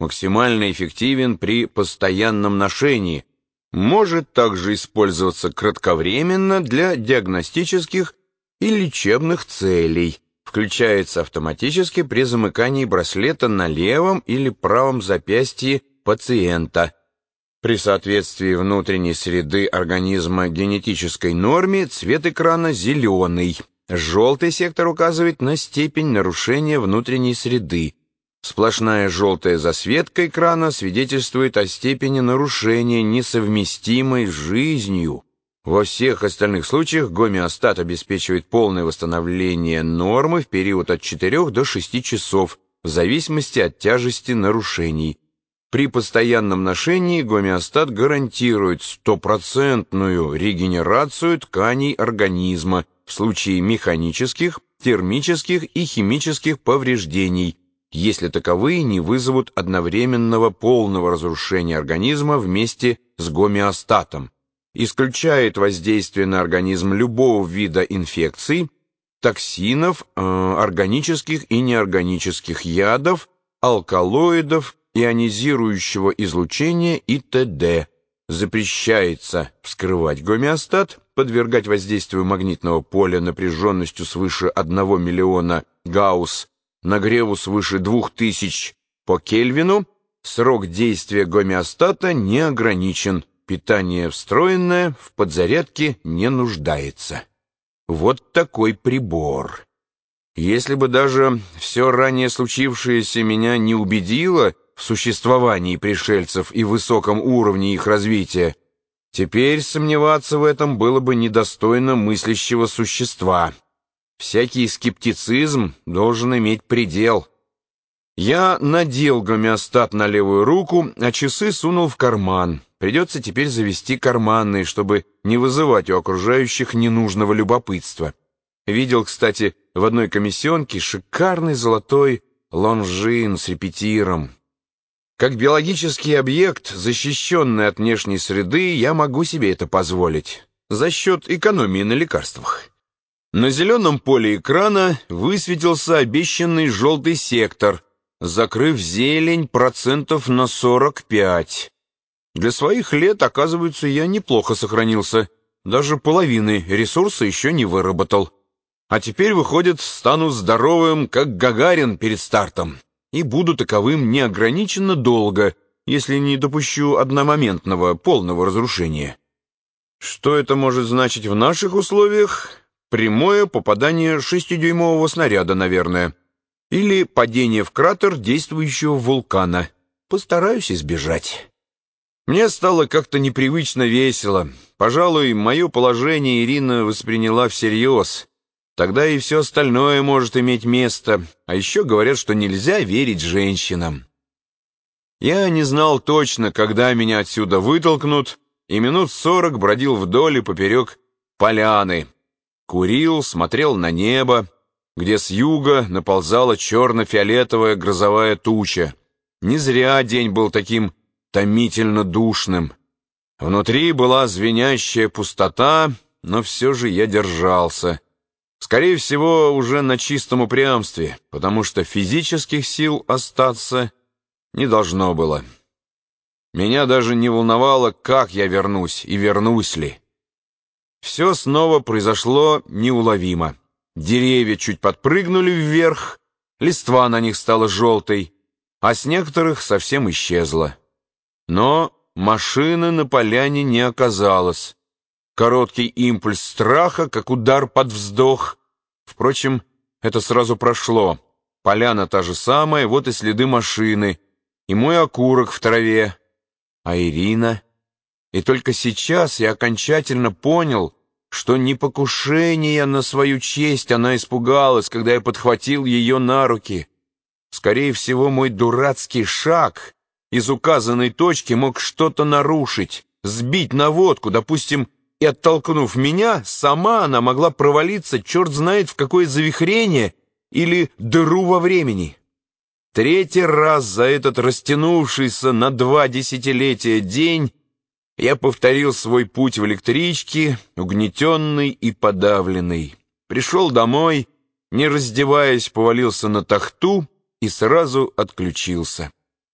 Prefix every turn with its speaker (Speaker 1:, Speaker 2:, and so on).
Speaker 1: максимально эффективен при постоянном ношении, может также использоваться кратковременно для диагностических и лечебных целей, включается автоматически при замыкании браслета на левом или правом запястье пациента. При соответствии внутренней среды организма генетической норме цвет экрана зеленый. Желтый сектор указывает на степень нарушения внутренней среды. Сплошная желтая засветка экрана свидетельствует о степени нарушения, несовместимой с жизнью. Во всех остальных случаях гомеостат обеспечивает полное восстановление нормы в период от 4 до 6 часов, в зависимости от тяжести нарушений. При постоянном ношении гомеостат гарантирует стопроцентную регенерацию тканей организма в случае механических, термических и химических повреждений, если таковые не вызовут одновременного полного разрушения организма вместе с гомеостатом исключает воздействие на организм любого вида инфекций, токсинов, э, органических и неорганических ядов, алкалоидов, ионизирующего излучения и т.д. Запрещается вскрывать гомеостат, подвергать воздействию магнитного поля напряженностью свыше 1 миллиона гаусс, нагреву свыше 2000 по Кельвину, срок действия гомеостата не ограничен. Питание встроенное, в подзарядке не нуждается. Вот такой прибор. Если бы даже все ранее случившееся меня не убедило в существовании пришельцев и высоком уровне их развития, теперь сомневаться в этом было бы недостойно мыслящего существа. Всякий скептицизм должен иметь предел. Я надел гомеостат на левую руку, а часы сунул в карман. Придется теперь завести карманные, чтобы не вызывать у окружающих ненужного любопытства. Видел, кстати, в одной комиссионке шикарный золотой лонжин с репетиром. Как биологический объект, защищенный от внешней среды, я могу себе это позволить. За счет экономии на лекарствах. На зеленом поле экрана высветился обещанный желтый сектор, закрыв зелень процентов на 45. Для своих лет, оказывается, я неплохо сохранился. Даже половины ресурса еще не выработал. А теперь, выходит, стану здоровым, как Гагарин перед стартом. И буду таковым неограниченно долго, если не допущу одномоментного, полного разрушения. Что это может значить в наших условиях? Прямое попадание шестидюймового снаряда, наверное. Или падение в кратер действующего вулкана. Постараюсь избежать. Мне стало как-то непривычно весело. Пожалуй, мое положение Ирина восприняла всерьез. Тогда и все остальное может иметь место. А еще говорят, что нельзя верить женщинам. Я не знал точно, когда меня отсюда вытолкнут, и минут сорок бродил вдоль и поперек поляны. Курил, смотрел на небо, где с юга наползала черно-фиолетовая грозовая туча. Не зря день был таким томительно душным. Внутри была звенящая пустота, но все же я держался. Скорее всего, уже на чистом упрямстве, потому что физических сил остаться не должно было. Меня даже не волновало, как я вернусь и вернусь ли. Все снова произошло неуловимо. Деревья чуть подпрыгнули вверх, листва на них стала желтой, а с некоторых совсем исчезла. Но машины на поляне не оказалось. Короткий импульс страха, как удар под вздох. Впрочем, это сразу прошло. Поляна та же самая, вот и следы машины, и мой окурок в траве. А Ирина? И только сейчас я окончательно понял, что не покушение на свою честь она испугалась, когда я подхватил ее на руки. Скорее всего, мой дурацкий шаг из указанной точки мог что-то нарушить, сбить наводку, допустим, и оттолкнув меня, сама она могла провалиться черт знает в какое завихрение или дыру во времени. Третий раз за этот растянувшийся на два десятилетия день я повторил свой путь в электричке, угнетенный и подавленный. Пришел домой, не раздеваясь, повалился на тахту и сразу отключился.